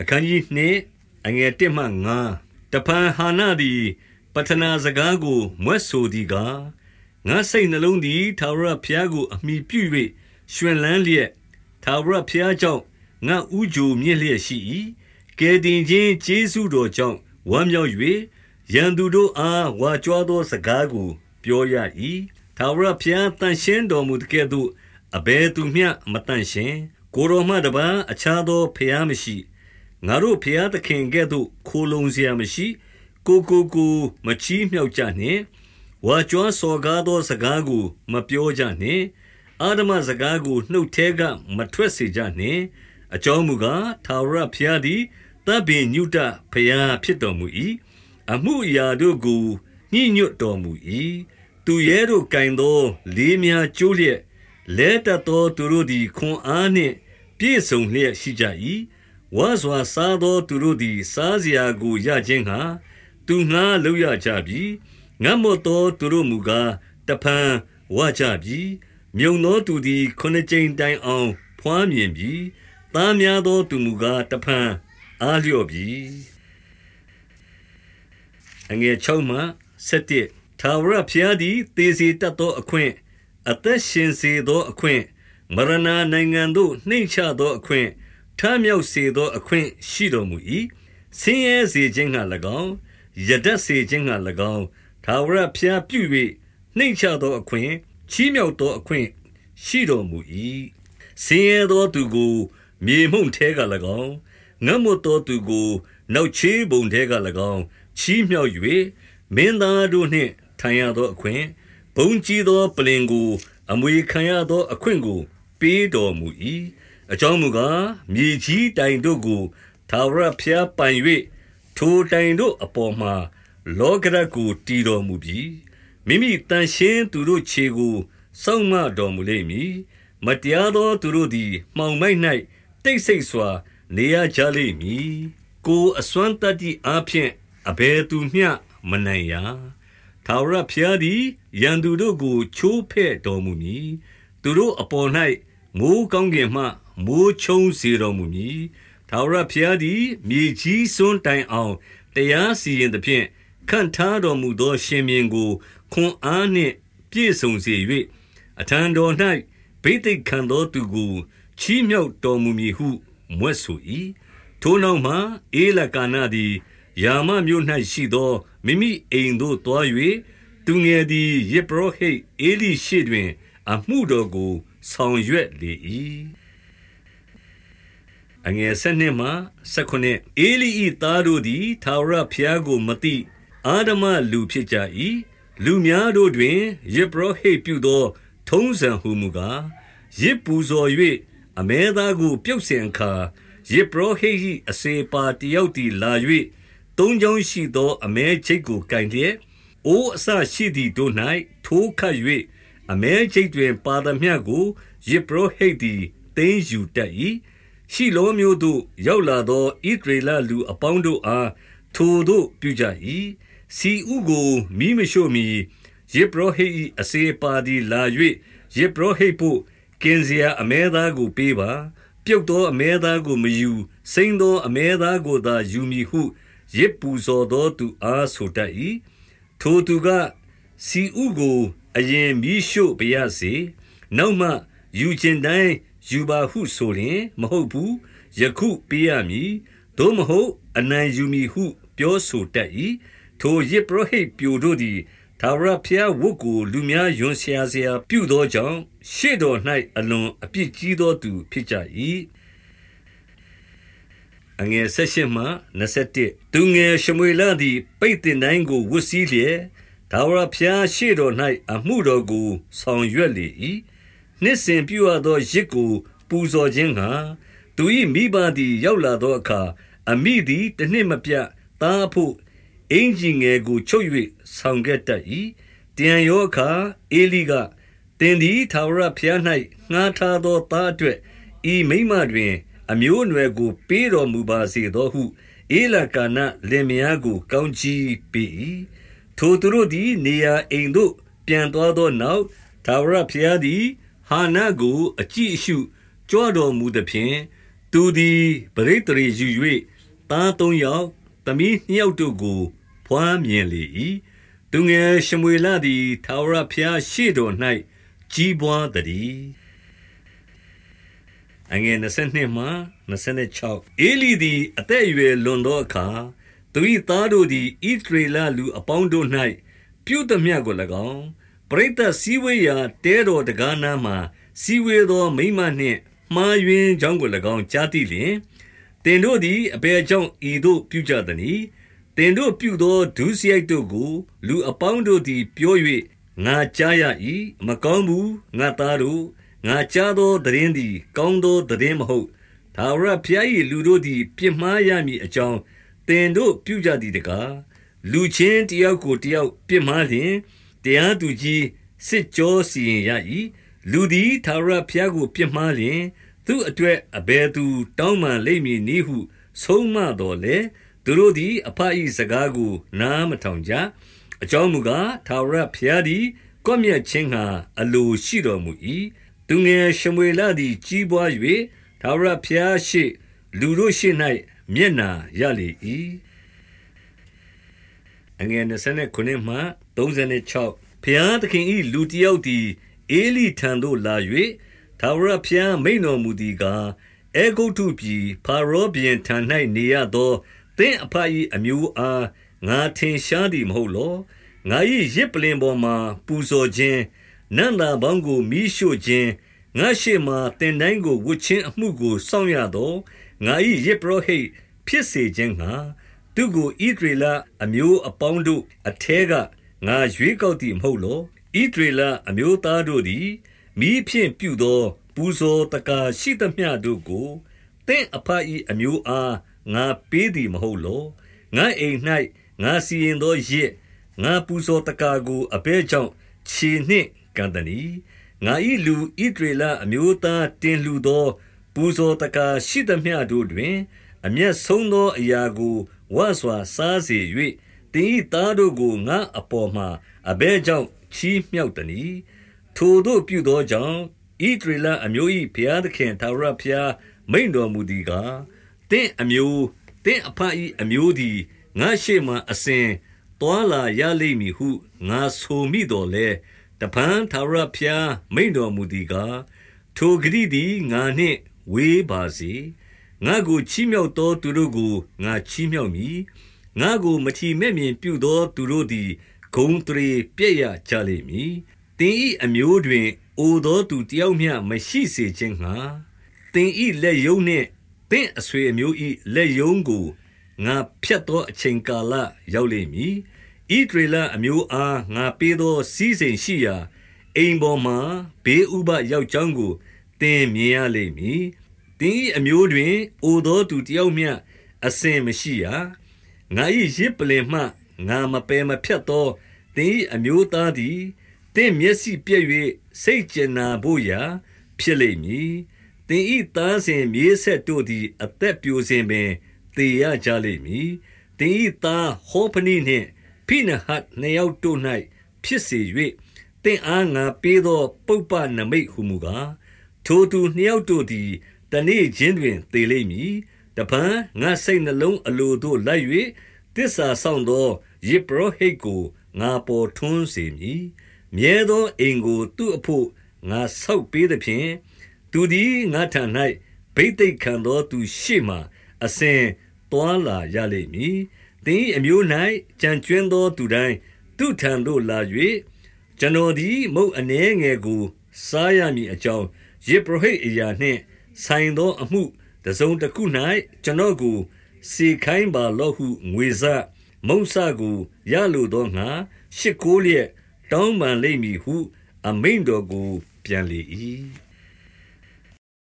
အခန်းကြီးနှင့်အငယ်1မှ9တပန်ဟာနာသည်ပထနာစကားကိုမွဲ့ဆိုသည်ကားငါစိတ်နှလုံးသည်သာရဖျားကို အမိပြု၍ရှင်လန်းလျက်သာရဖျားကြောင့်ငါဥကြိုမြင့်လျက်ရှိ၏ကဲတင်ခြင်းကျေးဇူးတော်ကြောင့်ဝမ်းမြောက်၍ရန်သူတို့အားဝါကြွားသောစကားကို ပြောရ၏သာရဖျားတန်ရှင်းတော်မူတဲ့ကဲ့သို့အဘယ်သူမျှမတန်ရှင်းကိုရောမှတပါအခြားသောဖျားမရှိ ငါတို့ဘုရားသခင်ကဲ့သို့ ခိုလုံစရာမရှိ။ကိုယ်ကိုကိုယ်မချီးမြှောက်ကြနှင့်။ဝါကြွားစော်ကားသော စကားကို မပြောကြနှင့်။အဓမ္မစကားကို နှုတ်ထဲက မထွက်စေကြနှင့်။အကြောင်းမူကား၊ထာဝရဘုရားသည် သဗ္ဗညုတဘုရားဖြစ်တော်မူ၏။အမှုအရာတို့ကို ညှိညွတ်တော်မူ၏။သူရဲတို့ကိုင်သော လေးများကျိုးလျက်၊လဲတတ်သော သူတို့သည် ခွန်အားနှင့် ပြည့်စုံလျက်ရှိကြ၏ ဝါစွာစားသောသူတို့သည် စားစရာကိုရခြင်းဟာသူငှားလောက်ရကြပြီငတ်မော့သောသူတို့မူကားတဖန်ဝကြပြီမြုံသောသူသည်ခုနှစ်ကြိမ်တိုင်အောင်ဖွားမြင်ပြီသားများသောသူမူကားတဖန်အားလျော့ပြီအငယ်6မှ7ထာဝရဘုရားသည်သေစီတတ်သောအခွင့်အသက်ရှင်စေသောအခွင့်မရဏနိုင်ငံသို့နှိမ့်ချသောအခွင့် ထမြောက်စေသောအခွင့်ရှိတော်မူ၏ဆင်းရဲစေခြင်းငှာ၎င်းယဒတ်စေခြင်းငှာ၎င်းထာဝရဘုရားပြု၍နှိမ့်ချသောအခွင့်ချီးမြှောက်သောအခွင့်ရှိတော်မူ၏ဆင်းရဲသောသူကို မြေမှုန့်ထဲက၎င်းငတ်မွတ်သောသူကိုနောက်ချေးပုံထဲက၎င်းချီးမြှောက်၍မင်းသားတို့နှင့်ထိုင်ရသောအခွင့်ဘုံကြီးသောပလင်ကို အမွေခံရသောအခွင့်ကို ပေးတော်မူ၏ အကြောင်းမူကားမြေကြီးတိုင်တို့ကိုသာဝရဖျားပိုင်၍ထိုတိုင်တို့အပေါ်မှာ လောကရကိုတည်တော်မူပြီးမိမိတန်ရှင်းသူတို့ခြေကိုစောင့်မတော်မူလိမ့်မည်မတရားသောသူတို့သည်မှောင်မိုက်၌တိတ်ဆိတ်စွာ နေရကြလိမ့်မည်ကိုအစွမ်းတတ္တိအားဖြင့်အဘယ်သူမျှမနိုင်ရာထာဝရဘုရားသည်ရန်သူတို့ကိုချိုးဖဲ့တော်မူမည်သူတို့အပေါ်၌မိုးကောင်းကင်မှ မိုးချုံစေတော်မူမည်ထာဝရဘုရားသည် မြေကြီးစွန်းတိုင်အောင်တရားစီရင်သဖြင့်ခံထားတော်မူသော ရှင်မြင်းကိုခွန်အားနှင့် ပြည့်စုံစေ၍အထံတော်၌ဗိသိက်ခံသောသူကိုချီးမြှောက်တော်မူမည်ဟုမွဲ့ဆို၏ထိုနောက်မှအေလကာနာသည်ယာမမြို့၌ရှိသောမိမိအိမ်သို့သွား၍သူငယ်သည်ယေဘရဟိတ်အေလိရှိတွင် အမှုတော်ကိုဆောင်ရွက်လေ၏ အငယ်၁၂မှ၁၉အေလိဤသားတို့သည်သာဝရဖျားကိုမသိအာဒမလူဖြစ်ကြ၏လူများတို့တွင်ယေဘရဟိတ်ပြုသော ထုံးစံဟုမူကားရစ်ပူဇော်၍အမဲသားကို ပြုတ်စင်အခါယေဘရဟိတ်အစေပါတယောက်သည်လာ၍သုံးချောင်းရှိသော အမဲချိတ်ကိုကင်လျက်အိုးအစရှိသည်တို့၌ထိုးခတ်၍အမဲချိတ်တွင် ပါသမျှကိုယေဘရဟိတ်သည်သိမ်းယူတတ်၏ ရှိလောမျိုးသို့ ရောက်လာသောဣသရေလလူအပေါင်းတို့အား ထိုတို့ပြုကြ၏စီဥကိုမိမရှို့မီယေဘရဟိတ် အစေပါသည်လာ၍ယေဘရဟိတ်ဖို့ ကင်စရာအမဲသားကို ပေးပါ ပြုတ်သောအမဲသားကို မယူ စိမ့်သောအမဲသားကိုသာ ယူမည်ဟုရစ်ပူဇော်သောသူအား ဆိုတတ်၏ထိုသူကစီဥကို အရင်မိရှို့ပြရစေ နောက်မှ ယူခြင်းတိုင်း ယူပါဟုဆိုလျင်မဟုတ်ဘူးယခုပေးရမည်သို့မဟုတ်အနံယူမည်ဟု ပြောဆိုတတ်၏ထိုယစ်ပရဟိတ်ပြိုတို့သည်သာဝရဖျားဝတ်ကိုလူများယွန်ဆရာဆရာပြုသောကြောင့်ရှေ့တော်၌အလွန်အပြစ်ကြီးသောသူဖြစ်ကြ၏အငယ်၁၈မှ21သူငယ်ရှမွေလသည်ပိတ်တင်တိုင်းကိုဝတ်စည်းလျက်ဒါဝရဖျားရှေ့တော်၌အမှုတော်ကိုဆောင်ရွက်လေ၏ နှစ်စဉ်ပြုရသောရစ်ကိုပူဇော်ခြင်းငှာသူ၏မိဘသည်ရောက်လာသောအခါအမိသည်တနှစ်မပြတ်သားဖို့အင်ဂျင်ငယ်ကိုချုပ်၍ဆောင်ခဲ့တတ်၏တန်ရောအခါအေလိကတင်သည်သာဝရဖျား၌ငှားထားသောသားအတွက်ဤမိမတွင် အမျိုးအနွယ်ကိုပေးတော်မူပါစေသောဟုအေလကာနလင်မယားကိုကောင်းချီးပေး၏ထိုသူတို့သည်နေရာအိမ်သို့ပြန်သွားသောနောက်သာဝရဘုရားသည် ဟာနာကိုအကြည့်အရှုကြွတော်မူသဖြင့်သူသည်ပရိတရေယူ၍သားသုံးယောက်သမီးနှစ်ယောက်တို့ကို ဖွားမြင်လေ၏သူငယ်ရှမွေလသည်ထာဝရဘုရားရှေ့တော်၌ကြီးပွားသည်အငယ်22မှ26အေလိသည်အသက်အရွယ်လွန်သောအခါသူ၏သားတို့သည်ဣသရေလလူအပေါင်းတို့၌ပြုသမျှကို၎င်း ပရိသတ်စည်းဝေးရာတဲတော်တကားနားမှစည်းဝေးသောမိမနှင့်မှားယွင်းကြောင်းကို၎င်းကြားသိလျင်တင်တို့သည်အဘယ်ကြောင့်ဤသို့ပြုကြသနည်းတင်တို့ပြုသောဒုစရိုက်တို့ကို လူအပေါင်းတို့သည်ပြော၍ငါကြားရ၏မကောင်းဘူးငါသားတို့ငါကြားသောသတင်းသည် ကောင်းသောသတင်းမဟုတ်သာဝရဘုရား၏လူတို့သည်ပြစ်မှားရမည်အကြောင်းတင်တို့ပြုကြသည်တကားလူချင်းတယောက်ကိုတယောက်ပြစ်မှားလျင် တရားသူကြီးစစ်ကြောစီရင်ရ၏လူသည်သာရဘုရားကို ပြစ်မှားလျင် သူ့အတွက်အဘယ်သူ တောင်းပန်လိမ့်မည်နည်းဟု ဆုံးမတော်လေသူတို့သည် အဖအီစကားကို နားမထောင်ကြအကြောင်းမူကားသာရဘုရားသည်ကွမျက်ခြင်းဟာအလိုရှိတော်မူ၏သူငယ်ရှမွေလသည် ကြီးပွား၍သာရဘုရားရှိ လူတို့ရှိ၌မျက်နာရလေ၏အငယ်29မှ 36ဖျားသခင်ဤလူတယောက်သည်အေလိထံသို့လာ၍သာဝရဖျားမိန်တော်မူသည်ကားအေဂုတ်ထုပြည်ဖာရောဘီယံထံ၌နေရသောသင်အဖ၏အမျိုးအားငါထင်ရှားသည်မဟုတ်လောငါ၏ရစ်ပလင်ပေါ်မှာပူဇော်ခြင်းနန္တာဘောင်းကိုမိရှို့ခြင်းငါရှိမှတင်တိုင်းကိုဝှချင်းအမှုကိုစောင့်ရသောငါ၏ရစ်ပရောဟိတ်ဖြစ်စေခြင်းငှာသူကိုဣဒရေလအမျိုးအပေါင်းတို့အထဲက ငါရွေးကောက်သည်မဟုတ်လောဣဒရေလအမျိုးသားတို့သည်မိဖြင့်ပြုသော ပူဇော်တကာရှိသမျှတို့ကိုတင့်အဖအီအမျိုးအားငါပေးသည်မဟုတ်လောငါအိမ်၌ငါစီရင်သောရစ်ငါပူဇော်တကာကိုအဘဲကြောင့်ခြေနှင့်ကန်တနီငါ၏လူဣဒရေလအမျိုးသားတင်လူသော ပူဇော်တကာရှိသမျှတို့တွင် အမျက်ဆုံးသောအရာကိုဝါစွာစားစေ၍တ င်းဤသားတို့ကိုငါအပေါ်မှာအဘဲကြောင့်ချီးမြှောက်တနီထိုတို့ပြုသောကြောင့်ဣဒရလအမျိုး၏ဘုရားသခင်သာရဘုရားမိန်တော်မူသည်ကားတင့်အမျိုးတင့်အဖ၏အမျိုးသည်ငါရှိမှအစဉ်တွာလာရလိမ့်မည်ဟုငါဆိုမိတော်လဲတပန်းသာရဘုရားမိန်တော်မူသည်ကားထိုဂရိသည်ငါနှင့်ဝေးပါစေငါကိုချီးမြှောက်သောသူတို့ကိုငါချီးမြှောက်မည် ငါကိုမထီမဲ့မြင်ပြုသောသူတို့သည်ဂုံတရေပြည့်ရကြလိမ့်မည်တင်ဤအမျိုးတွင်အိုသောသူတယောက်မျှမရှိစေခြင်းငှာတင်ဤလက်ယုံနှင့်တင့်အဆွေအမျိုးဤလက်ယုံကိုငါဖြတ်သောအချိန်ကာလရောက်လိမ့်မည်ဣဒရေလအမျိုးအားငါပေးသောစီးစိမ်ရှိရာအိမ်ပေါ်မှဘေးဥပရောက်ကြောင်းကိုတင်မြင်ရလိမ့်မည်တင်းဤအမျိုးတွင်အိုသောသူတယောက်မျှအစင်မရှိရ ငါ၏ရစ်ပလင်မှငါမပယ်မဖြတ်သောတင်းဤအမျိုးသားသည်တင့်မျက်စိပြည့်၍စိတ်ကျင်နာဖို့ရာ ဖြစ်လိမ့်မည်တင်းဤသားစဉ်မြေးဆက်တို့သည် အသက်ပြိုစဉ်ပင်သေရကြလိမ့်မည်တင်းဤသားဟောဖနိနှင့်ဖိနဟတ်နှစ်ယောက်တို့၌ဖြစ်စေ၍တင့်အားငါပေးသော ပုပ္ပနမိတ်ဟုမူကားထိုသူနှစ်ယောက်တို့သည်တနေ့ချင်းတွင်သေလိမ့်မည်တပံငါစိတ်နှလုံးအလိုတို့လိုက်၍ တစ္ဆာဆောင်သောယေဘရဟိတ်ကိုငါပေါ်ထွန်းစေမည်မြဲသောအိမ်ကိုသူ့အဖို့ငါဆောက်ပေးသည်ဖြင့်သူသည်ငါထံ၌ဗိသိက်ခံသောသူရှိမှအစဉ်တွာလာရလိမ့်မည်တင်းအမျိုး၌ကြံကျွင်းသောသူတိုင်းသူထံသို့လာ၍ကျွန်တော်သည်မုတ်အနေငယ်ကို စားရမည်အကြောင်းယေဘရဟိတ်အရာနှင့်ဆိုင်သောအမှုတစုံတစ်ခု၌ကျွန်တော်ကို စေခိုင်းပါလော့ဟုငွေစမုံစကိုရလိုသောငါရှ िख ိုးလျက်တောင်းပန်လိမ့်မည်ဟု အမိန်တော်ကိုပြန်လေ၏